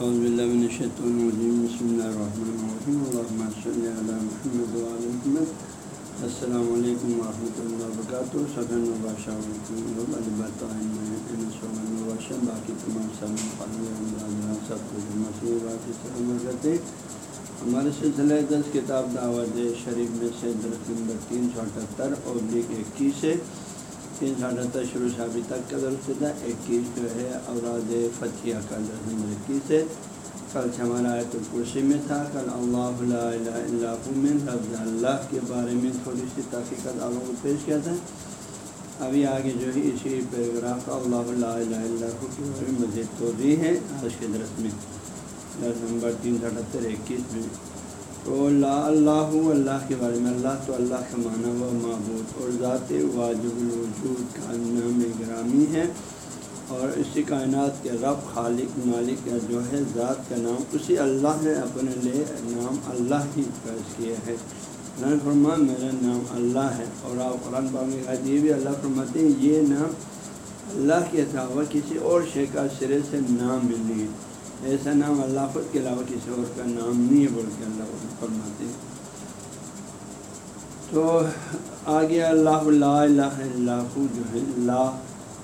بسم اللہ الرحمن الرحیم الرحمۃ صلی اللہ محمد محمد السلام علیکم ورحمۃ اللہ وبرکاتہ سدن البادشاہ باقی تمام سب کرتے ہمارے سلسلہ دس کتاب دعوت شریف میں سے درخت نمبر تین سو اٹھہتر اور اکیس ہے تین سو اٹھہتر شروع سے ابھی تک کا درست تھا۔ اکیس جو ہے اوراد فتح کا درخت نمبر اکیس ہے کل سے ہمارا آیت الکرسی میں تھا۔ کل اللہ اللہ میں لفظ اللہ کے بارے میں تھوڑی سی تحقیقت آپ کو پیش کیا تھا۔ ابھی آگے جو ہے، اسی پیراگراف اللہ اللہ اللہ کے بارے میں مزید توضیع ہے۔ آج کے درس میں درس نمبر تین سو اٹھہتر اکیس میں۔ تو لا اللہ اللہ کے بارے میں اللہ تو اللہ کا معنی و معبود اور ذات واجب الوجود کا نام گرامی ہے اور اسی کائنات کے رب خالق، مالک کا جو ہے ذات کا نام، اسی اللہ نے اپنے لیے نام اللہ ہی پیش کیا ہے۔ فرما، میرا نام اللہ ہے اور آپ قرآن پاک یہ بھی اللہ فرماتے ہیں، یہ نام اللہ کے علاوہ کسی اور شے کا سرے سے نام نہیں۔ ہے ایسا نام اللہ خود کے علاوہ کسی اور کا نام نہیں ہے بول کے اللہ خود فرماتے ہیں۔ تو آگے اللہ اللہ اللہ جو ہے اللہ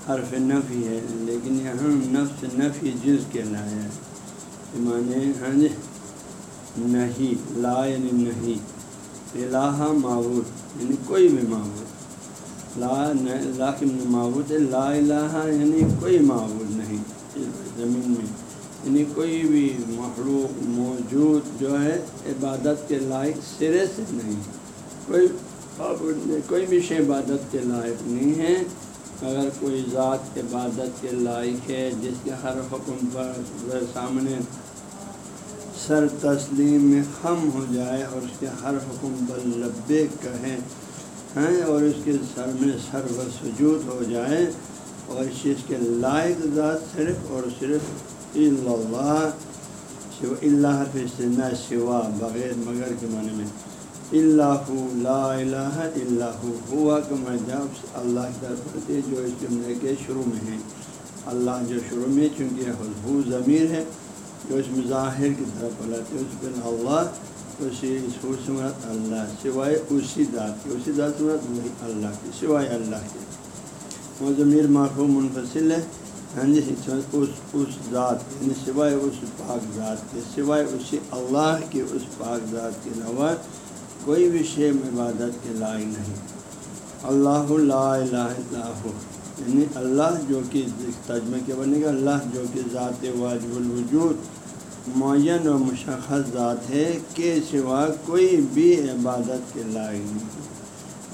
حرف نفی ہے، لیکن یہاں نفس نفی جز کے لایا ہے۔ معنی ہاں جی نہیں، لا یعنی نہیں، الہ معبود یعنی کوئی بھی معبود۔ لا اللہ کے معبود ہے لا الہ یعنی کوئی معبود نہیں زمین میں۔ یعنی کوئی بھی مخلوق، موجود جو ہے، عبادت کے لائق سرے سے نہیں۔ کوئی کوئی بھی شے عبادت کے لائق نہیں ہے۔ اگر کوئی ذات عبادت کے لائق ہے، جس کے ہر حکم پر سامنے سر تسلیم میں خم ہو جائے اور اس کے ہر حکم پر لبے کہیں ہاں، ہیں اور اس کے سر میں سر و سجود ہو جائے، اور اس چیز کے لائق ذات صرف اور صرف اللہ شو اللہ حفظ نہ بغیر مگر کے معنی میں اللہ لا الہ اللہ ہوا کا جب اللہ کی طرف ہوتی جو اس جملے کے شروع میں ہیں اللہ جو شروع میں چونکہ حضبو ضمیر ہے جو اس مظاہر کی طرف بلاتے اس بن اللہ اسی اس حسمت اللہ سوائے اسی ذات کی اسی ذات سمت وہی اللہ کی سوائے اللہ کے وہ ضمیر معروف منفصل ہے ہاں جی اس اس ذات یعنی سوائے اس پاک ذات کے، سوائے اسی اللہ کے اس پاک ذات کے علاوہ کوئی بھی شے عبادت کے لائق نہیں۔ اللہ لا الہ الا ہو یعنی اللہ جو کہ تجمہ کے بنے گا؟ اللہ جو کہ ذات واجب الوجود، معین و مشخص ذات ہے کہ سوا کوئی بھی عبادت کے لائق نہیں۔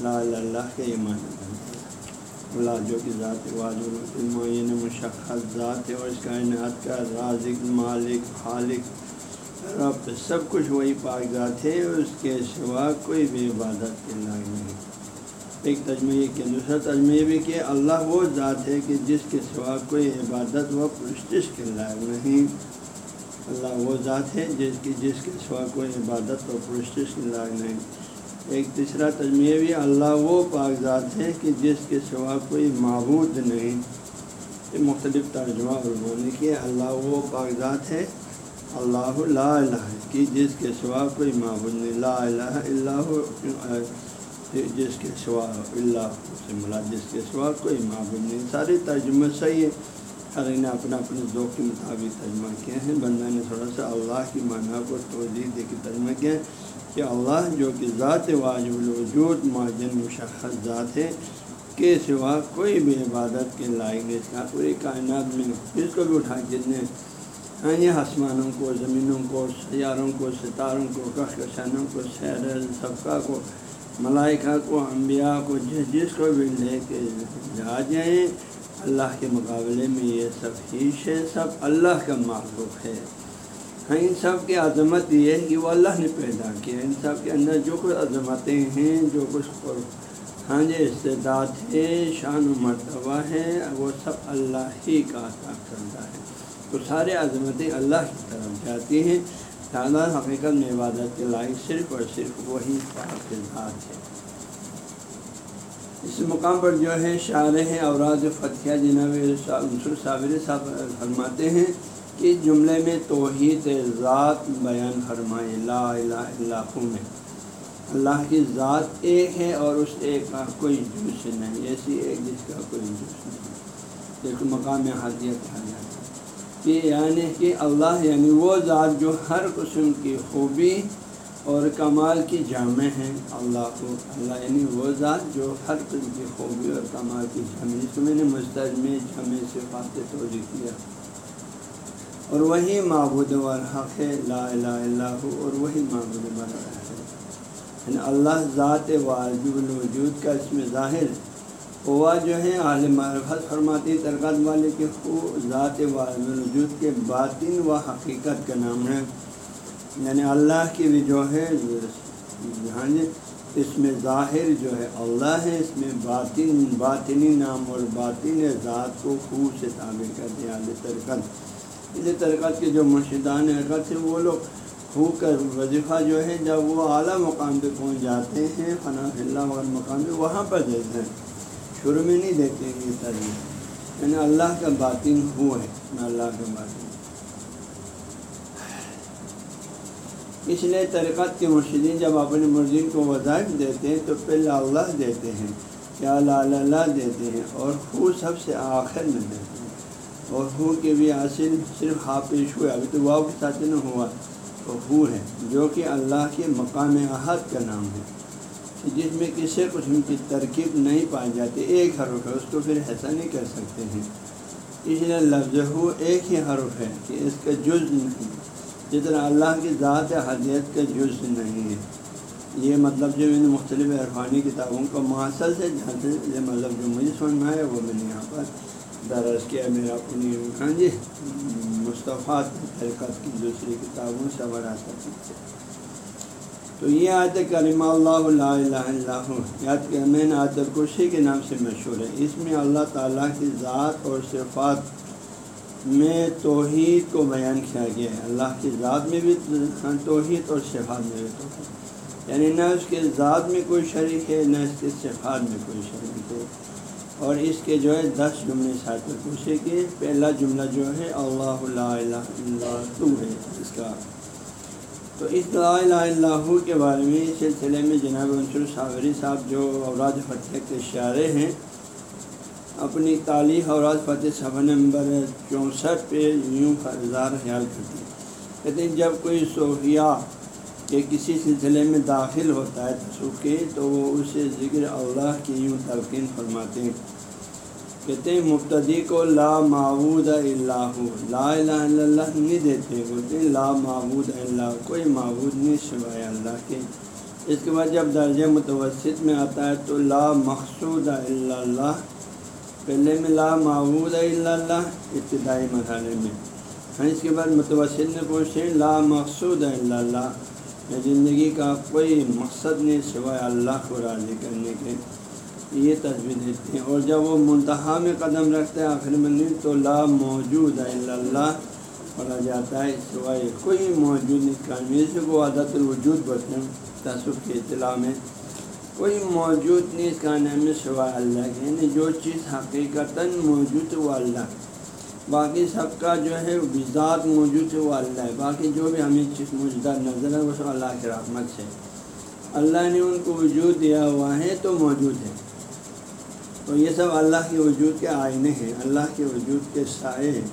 لا اللہ کے ایمان اللہ جو کہ ذات واجب الوجود معین مشخص ذات ہے اور اس کائنات کا رازق، مالک، خالق، رب، سب کچھ وہی ذات ہے اس کے سوا کوئی بھی عبادت کے لائق نہیں۔ ایک تجمہ یہ کہ دوسرا تجمہ یہ بھی کہ اللہ وہ ذات ہے کہ جس کے سوا کوئی عبادت و پرستش کے لائق نہیں۔ اللہ وہ ذات ہے جس کی جس کے سوا کوئی عبادت و پرستش کے لائق نہیں۔ ایک تیسرا تجمہ یہ بھی اللہ وہ پاک ذات ہے کہ جس کے سوا کوئی معبود نہیں۔ مختلف ترجمہ اور کہ اللہ وہ پاک ذات ہے۔ اللہ لا الہ کی جس کے سوا کوئی معبود نہیں۔ لا الہ اللہ جس کے سوا اللہ سے ملا جس کے سوا کوئی معبود نہیں۔ سارے ترجمہ صحیح ہے ہر نے اپنا اپنے ذوق کے مطابق ترجمہ کیا ہے۔ بندہ نے تھوڑا سا اللہ کی معنی کو توجہ دے کے ترجمہ کیا ہے۔ کہ اللہ جو کہ ذات واجب الوجود معجن مشخص ذات ہے، کے سوا کوئی بھی عبادت کے لائق اس کا پوری کائنات میں جس کو بھی اٹھا جتنے ہاں یہ آسمانوں کو، زمینوں کو، سیاروں کو، ستاروں کو کشکشانوں کو، سیر صفقہ کو، ملائکہ کو، انبیاء کو، جس جس کو بھی لے کے جا جائیں، اللہ کے مقابلے میں یہ سب ہیش ہے سب اللہ کا معلوم ہے۔ ہاں ان سب کی عظمت یہ ہے کہ وہ اللہ نے پیدا کیا ان سب کے اندر جو کچھ عظمتیں ہیں، جو کچھ ہاں جی استعداد ہے، شان و مرتبہ ہے، وہ سب اللہ ہی کا عطا کرتا ہے۔ تو سارے عظمتیں اللہ کی طرف جاتی ہیں۔ تعداد حقیقت میں عبادت کے لائق صرف اور صرف وہی ذات ہے۔ اس مقام پر جو ہے، شاعر ہیں، اوراد فتح جناب صابر صاحب فرماتے ہیں کہ جملے میں توحید ذات بیان فرمائے، لا الہ اللہ میں۔ اللہ کی ذات ایک ہے اور اس ایک کا کوئی جوش نہیں، ایسی ایک جس کا کوئی جوش نہیں۔ ایک مقام حاضیت ہے۔ کہ یعنی کہ اللہ یعنی وہ ذات جو ہر قسم کی خوبی اور کمال کی جامع ہیں۔ اللہ کو، اللہ یعنی وہ ذات جو ہر قسم کی خوبی اور کمال کی جامع۔ جس کو میں نے مستجمع جامع سے فاتح توجہ کیا۔ اور وہی معبود حق ہے، لا الہ اللہ اور وہی معبود ہے۔ یعنی اللہ ذات واجب الوجود کا اس میں ظاہر ہوا جو ہے عالم معرفت فرماتی ترکات والے کے خو ذات واجب الوجود کے باطن و حقیقت کا نام ہے۔ یعنی اللہ کی بھی جو ہے ہاں جی اس میں ظاہر جو ہے، اللہ ہے، اس میں باطن، باطنی نام اور باطن ذات کو خو سے تعبیر کر دیا ترکت اس ترکت کے جو مرشدان حرکت تھے وہ لوگ خو کا وظیفہ جو ہے، جب وہ اعلیٰ مقام پہ پہنچ جاتے ہیں، فنا اللہ وغیرہ مقام پہ، وہاں پر دیتے ہیں۔ شروع میں نہیں دیتے ہیں یہ ترجیح یعنی اللہ کا باطن ہو ہے، نہ اللہ کا باطن۔ اس لیے ترقت کے مرشدین جب اپنے مرزین کو وظائف دیتے ہیں، تو پہلے اللہ دیتے ہیں کیا اللہ اللہ دیتے ہیں، اور خو سب سے آخر میں دیتے ہیں۔ اور خو کے بھی حاصل صرف ہا پیش ہوئے، ابھی تو واؤ کے ساتھ نہ ہوا تو خو ہے، جو کہ اللہ کے مقام احد کا نام ہے جس میں کسی قسم کی ترکیب نہیں پائی جاتی، ایک حرف ہے، اس کو پھر ایسا نہیں کر سکتے ہیں۔ اس لیے لفظ ہو ایک ہی حرف ہے، کہ اس کا جز نہیں جس طرح اللہ کی ذات حدیت کا جز نہیں ہے۔ یہ مطلب جو میں نے مختلف عرفانی کتابوں کو معاصر سے جانتے یہ مطلب جو مجھے سمجھ میں آیا وہ میں نے یہاں پر درج کیا میرا اپنی ہاں جی مصطفیٰ ترکت کی دوسری کتابوں سے بڑا تو یہ آیت کریمہ اللہ الہ اللہ یاد کہ میں نے آیت الکرسی کے نام سے مشہور ہے۔ اس میں اللہ تعالیٰ کی ذات اور صفات میں توحید کو بیان کیا گیا ہے۔ اللہ کی ذات میں بھی توحید اور صفات میں بھی توحید۔ یعنی نہ اس کے ذات میں کوئی شریک ہے، نہ اس کے صفات میں کوئی شریک ہے۔ اور اس کے جو ہے دس جملے ساتھ الکرسی کے پہلا جملہ جو ہے اللہ الہ اللہ تو ہے اس کا۔ تو اس لا الہ اللہ کے بارے میں اس سلسلے میں جناب عنصر صابری صاحب جو اوراد فتح کے اشارے ہیں، اپنی تعلیم اوراد فتح صفحہ نمبر چونسٹھ پہ یوں کا اظہار خیال کرتے ہیں۔ کہتے ہیں، جب کوئی صوفیہ کے کسی سلسلے میں داخل ہوتا ہے تصوف کے، تو وہ اسے ذکر اللہ کی یوں تلقین فرماتے ہیں۔ کہتے ہیں، مبتدی کو لا معبود اللہ لا الہ الا اللہ نہیں دیتے، بولتے ہیں لا معبود اللہ کوئی معبود نہیں سوائے اللہ کے۔ اس کے بعد جب درجہ متوسط میں آتا ہے تو لا مقصود الا اللہ۔ پہلے میں لا معبود الا اللہ، ابتدائی مرحلے میں۔ ہاں اس کے بعد متوسط میں پوچھتے ہیں لا مقصود الا اللہ۔ یعنی زندگی کا کوئی مقصد نہیں سوائے اللہ کو راضی کرنے کے۔ یہ تصویر دیتے ہیں۔ اور جب وہ منتہا میں قدم رکھتے ہیں آخر میں تو لا موجود ہے اللہ پڑھا جاتا ہے۔ سوائے کوئی موجود نہیں سے کو عادت الوجود بولتے ہیں تصوف کی اطلاع میں۔ کوئی موجود نہیں اس کہنے میں سوائے اللہ کے۔ یعنی جو چیز حقیقت موجود ہے وہ اللہ۔ باقی سب کا جو ہے بذات موجود ہے وہ اللہ ہے۔ باقی جو بھی ہمیں چیز موجودہ نظر ہے وہ سب اللہ کی رحمت سے۔ اللہ نے ان کو وجود دیا ہوا ہے تو موجود ہے۔ تو یہ سب اللہ کے وجود کے آئینے ہیں، اللہ کے وجود کے سائے ہیں۔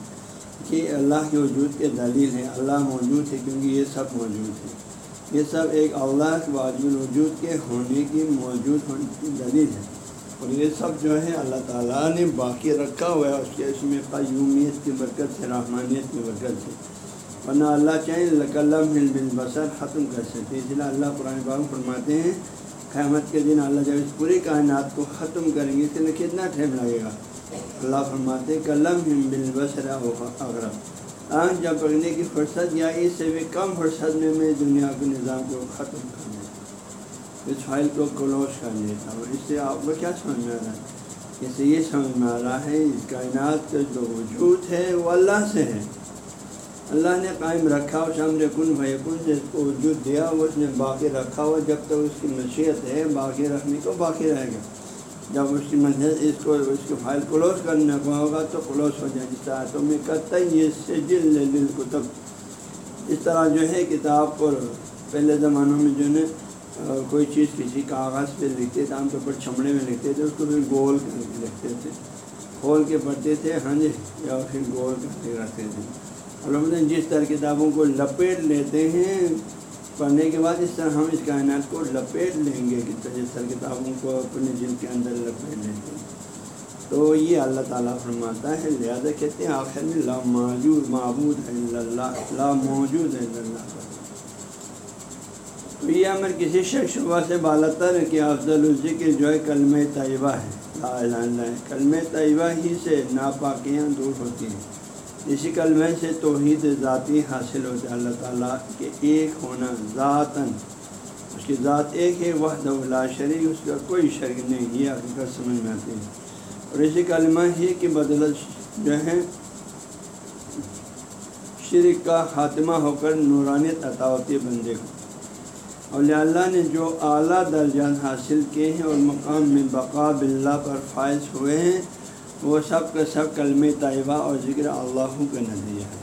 کہ اللہ کے وجود کے دلیل ہیں، اللہ موجود ہے کیونکہ یہ سب موجود ہے یہ سب ایک اللہ کے واجب الوجود کے ہونے کی موجود ہونے کی دلیل ہے اور یہ سب جو ہے اللہ تعالیٰ نے باقی رکھا ہوا ہے، اس کے اس میں قیومیت کی برکت سے، رحمانیت کی برکت سے۔ ورنہ اللہ چاہیں لکلم بل بسر ختم کر سکتے اس لیے اللہ قرآن باغ فرماتے ہیں قیامت کے دن اللہ جب اس پوری کائنات کو ختم کریں گے، اس کے لیے کتنا ٹائم لگے گا؟ اللہ فرماتے کلم ہم بل آنکھ جب پکڑنے کی فرصت یا اس سے بھی کم فرصت میں میں دنیا کے نظام کو ختم کر دیں اس فائل کو کلوز کر لیتا ہوں اس سے آپ کو کیا سمجھ میں آ رہا ہے؟ اس سے یہ سمجھ میں آ رہا ہے، اس کائنات کا جو وجود ہے، وہ اللہ سے ہے۔ اللہ نے قائم رکھا اس امر کن بھکن سے اس کو وجود دیا وہ اس نے باقی رکھا ہوا جب تک اس کی نصیحت ہے، باقی رکھنے کو باقی رہے گا۔ جب اس کی منزل اس کو، اس کی فائل کلوز کرنے کو ہوگا تو کلوز ہو جائے جس طرح تو میں کرتا یہ سے جل دل کتب اس طرح جو ہے، کتاب پر پہلے زمانوں میں جو ہے کوئی چیز کسی کاغذ پہ لکھتے تھے، عام طور پر چھمڑے میں لکھتے تھے، اس کو پھر گول کر کے لکھتے تھے۔ کھول کے پڑھتے تھے ہاں جی یا پھر گول کر کے رکھتے تھے۔ الحمد جس طرح کتابوں کو لپیٹ لیتے ہیں، پڑھنے کے بعد اس طرح ہم اس کائنات کو لپیٹ لیں گے جس طرح کتابوں کو اپنے جن کے اندر لپیٹ لیتے ہیں۔ تو یہ اللہ تعالیٰ فرماتا ہے، لہٰذا کہتے ہیں، آخر میں لا موجود معبود ہے اللہ، لا موجود ہے اللہ۔ تو یہ امر کسی شخص شبہ سے بالتر ہے کہ افضل الذکر جو ہے کلم طیبہ ہے۔ لا الہ الا ہے کلم طیبہ ہی سے ناپاکیاں دور ہوتی ہیں۔ اسی کلمے سے توحید ذاتی حاصل ہوتا ہے۔ اللہ تعالیٰ کے ایک ہونا ذاتاً، اس کی ذات ایک ہے وحد اللہ شریک، اس کا کوئی شرک نہیں، یہ حقیقت سمجھ میں آتی ہے۔ اور اسی کلمہ ہی کی بدلت جو ہے شرک کا خاتمہ ہو کر نورانیت عطا ہوتی ہے بندے کو۔ اور اللہ نے جو اعلیٰ درجات حاصل کیے ہیں اور مقام میں بقا بلّہ پر فائز ہوئے ہیں وہ سب کا سب کلم طیبہ اور ذکر اللہ کا نظریہ ہے۔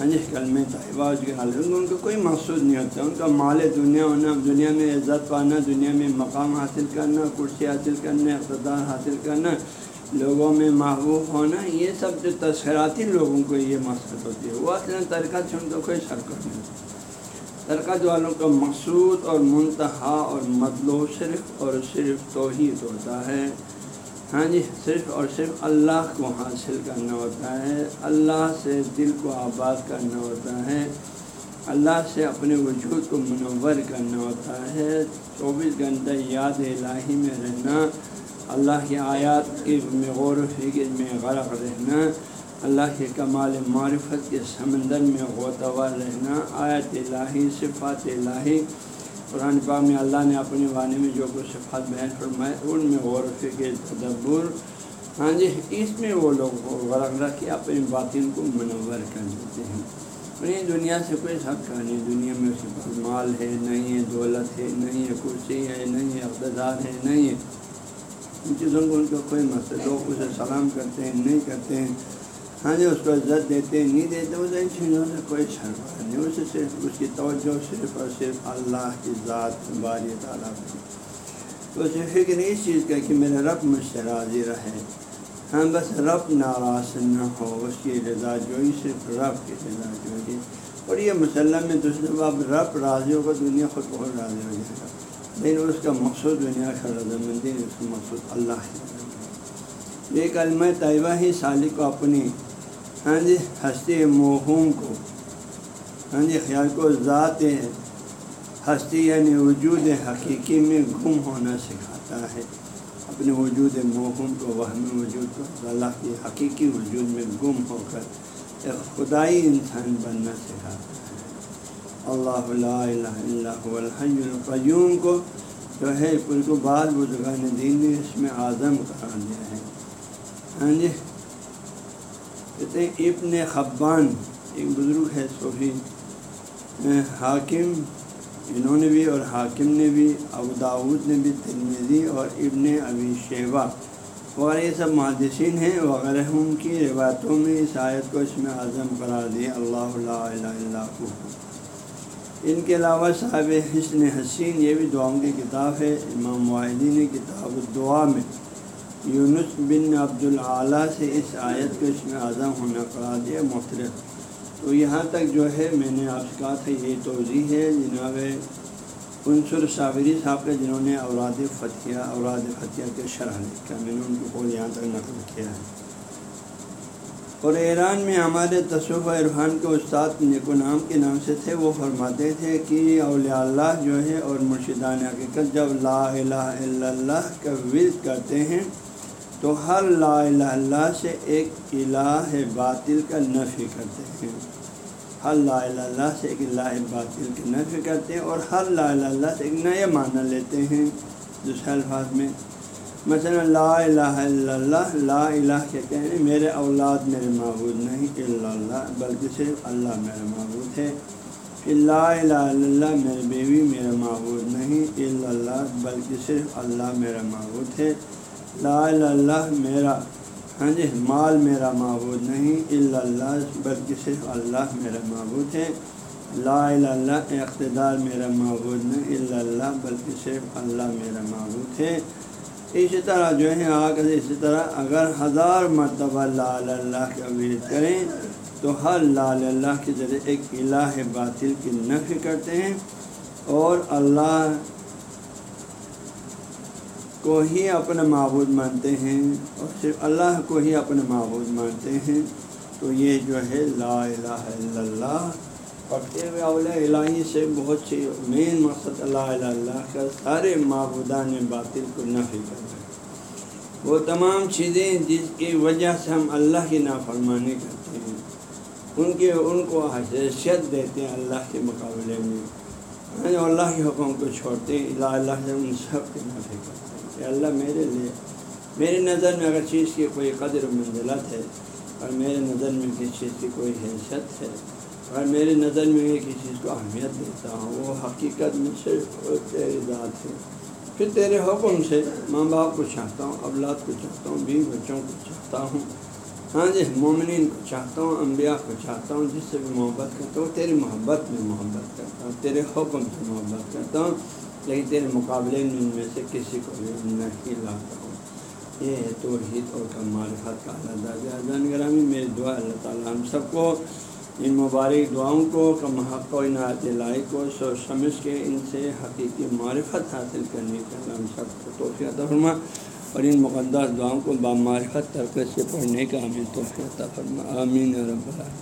ہاں جی کلم طیبہ اور ذکر اللہ۔ ان کا کوئی مقصود نہیں ہوتا۔ ان کا مال دنیا ہونا، دنیا میں عزت پانا، دنیا میں مقام حاصل کرنا، کرسی حاصل کرنا، اقتدار حاصل کرنا، لوگوں میں محبوب ہونا، یہ سب جو تذکراتی لوگوں کو یہ مقصد ہوتی ہے۔ وہ اصل ترکت سے ان کا کوئی شرکت نہیں ہوتا۔ ترکت والوں کا مقصود اور منتہا اور مطلوب صرف اور صرف توحید ہوتا ہے۔ ہاں جی صرف اور صرف اللہ کو حاصل کرنا ہوتا ہے، اللہ سے دل کو آباد کرنا ہوتا ہے، اللہ سے اپنے وجود کو منور کرنا ہوتا ہے۔ چوبیس گھنٹہ یاد الہی میں رہنا، اللہ کی آیات کے غور و فکر میں غرق رہنا، اللہ کے کمال معرفت کے سمندر میں غوطور رہنا۔ آیت الہی، صفات الہی قرآن پاک میں اللہ نے اپنے وانے میں جو کچھ صفات بیان فرمائے، ان میں غور و فکر، تدبر۔ ہاں جی اس میں وہ لوگ غرق رکھ کے اپنی باطن کو منور کر دیتے ہیں۔ انہیں دنیا سے کوئی سب کا نہیں دنیا میں اس کے مال ہے، نہیں ہے، دولت ہے، نہیں ہے، کرسی ہے، نہیں ہے، اقتدار ہے، نہیں ہے۔ ان چیزوں کو ان کا کوئی مسئلہ لوگ اسے سلام کرتے ہیں، نہیں کرتے ہیں۔ ہاں جی اس کو عزت دیتے نہیں دیتے اسے ان چیزوں سے کوئی شرما نہیں اسے صرف اس کی توجہ صرف اور صرف اللہ کی ذات باری تعالیٰ تو اسے فکر اس چیز کا کہ میرا رب مجھ سے راضی رہے ہاں بس رب ناراض نہ ہو اس کی رضا جوئی صرف رب کی رضا جوئی اور یہ مسلم میں دوسرے باب رب راضی ہوگا، دنیا خود بہت راضی ہو جائے گا. لیکن اس کا مقصود دنیا کا رضامندی اس کا مقصود اللہ ہے. یہ کلمہ طیبہ ہی سالک کو اپنی ہاں جی ہستی موہوم کو ہاں جی خیال کو ذات ہستی یعنی وجود حقیقی میں گم ہونا سکھاتا ہے۔ اپنے وجود موہوم کو وہم وجود کو، اللہ کی حقیقی وجود میں گم ہو کر ایک خدائی انسان بننا سکھاتا ہے۔ اللہ لا الہ الا هو الحی القیوم کو جو ہے ان کو بعض بزرگان دین نے اس میں اعظم قرار دیا ہے۔ ہاں جی کہتے ہیں ابن خبان، ایک بزرگ ہے صوفی حاکم، انہوں نے بھی اور حاکم نے بھی ابوداود نے بھی ترمیزی اور ابن ابی شیبہ وغیرہ یہ سب محدثین ہیں وغیرہ ان کی روایتوں میں اس آیت کو اس میں اعظم قرار دیا اللہ الہ اللہ ان کے علاوہ صاحب حسن حسین، یہ بھی دعاؤں کی کتاب ہے، امام معاہدی نے کتاب الدعا میں۔ یونس بن عبد العلیٰ سے اس آیت کو اس میں اعظم ہونا قرار دیا مختلف تو یہاں تک جو ہے، میں نے آپ سے کہا تھا یہ توضیع ہے، جناب عنصر صابری صاحب کے جنہوں نے اوراد فتح اوراد فتح کے شرح لکھا میں نے ان کو یہاں تک نقل کیا ہے۔ اور ایران میں ہمارے تصوف عرفان کے استاد نیکو نام کے نام سے تھے، وہ فرماتے تھے کہ اولیاء اللہ جو ہے، اور مرشدان حقیقت جب لا الہ الا اللہ کا ورد کرتے ہیں تو ہر لا الہ اللہ سے ایک الہ باطل کا نفی کرتے ہیں۔ ہر لا الہ اللہ سے ایک الہ باطل کی نفی کرتے ہیں اور ہر لا الہ اللہ سے ایک نئے معنی لیتے ہیں۔ دوسرے الفاظ میں، مثلا لا الہ الا اللہ، لا الہ کہتے ہیں، میرے اولاد میرے معبود نہیں، الا اللہ، بلکہ صرف اللہ میرا معبود ہے۔ پھر لا الہ الا اللہ میرے بیوی میرا معبود نہیں، الا اللہ، بلکہ صرف اللہ میرا معبود ہے۔ لا اللہ میرا ہاں جی مال میرا معبود نہیں، الا اللہ، بلکہ صرف اللہ میرا معبود ہے۔ لا اللہ، اقتدار میرا معبود نہیں، الا اللہ، بلکہ صرف اللہ میرا معبود ہے۔ اسی طرح جو ہے آگر اسی طرح اگر ہزار مرتبہ لا اللہ کا ورد کریں، تو ہر لا اللہ کے ذریعے ایک الہ باطل کی نفی کرتے ہیں۔ اور اللہ کو ہی اپنا معبود مانتے ہیں اور صرف اللہ کو ہی اپنا معبود مانتے ہیں۔ تو یہ جو ہے لا الہ الا اللہ۔ پڑھتے ہوئے اولیاء الہی سے بہت سی مین مقصد اللہ الہ اللہ کا سارے معبودان باطل کو نفی کرنا ہے۔ وہ تمام چیزیں جس کی وجہ سے ہم اللہ کی نافرمانی کرتے ہیں، ان کے، ان کو حیثیت دیتے ہیں اللہ کے مقابلے میں۔ یعنی اللہ کے حکم کو چھوڑتے ہیں اللہ اللہ سے ان سب کے نفی کرتے ہیں۔ کہ اللہ میرے لیے میری نظر میں اگر چیز کی کوئی قدر و منزلت ہے، اور میرے نظر میں کسی چیز کی کوئی حیثیت ہے، اور میری نظر میں میں کسی چیز کو اہمیت دیتا ہوں، وہ حقیقت میں صرف تیری ذات ہے۔ پھر تیرے حکم سے ماں باپ کو چاہتا ہوں، اولاد کو چاہتا ہوں، بیوی بچوں کو چاہتا ہوں۔ ہاں جی مومنین کو چاہتا ہوں، انبیاء کو چاہتا ہوں، جس سے بھی محبت کرتا ہوں، تیری محبت میں محبت کرتا ہوں، تیرے حکم سے محبت کرتا ہوں۔ لیکن تیرے مقابلے میں ان میں سے کسی کو بھی نہیں لاتا ہوں یہ ہے توحید اور کا کا اللہ جان گرامی میری دعا اللہ تعالیٰ ہم سب کو ان مبارک دعاؤں کو کم حق و عنایت لائی کو سوچ سمجھ کے ان سے حقیقی معرفت حاصل کرنے کا ہم سب کو توفیع فرما۔ اور ان مقدس دعاؤں کو بامعرفت ترکت سے پڑھنے کا ہمیں توفیع فرما۔ آمین رب اللہ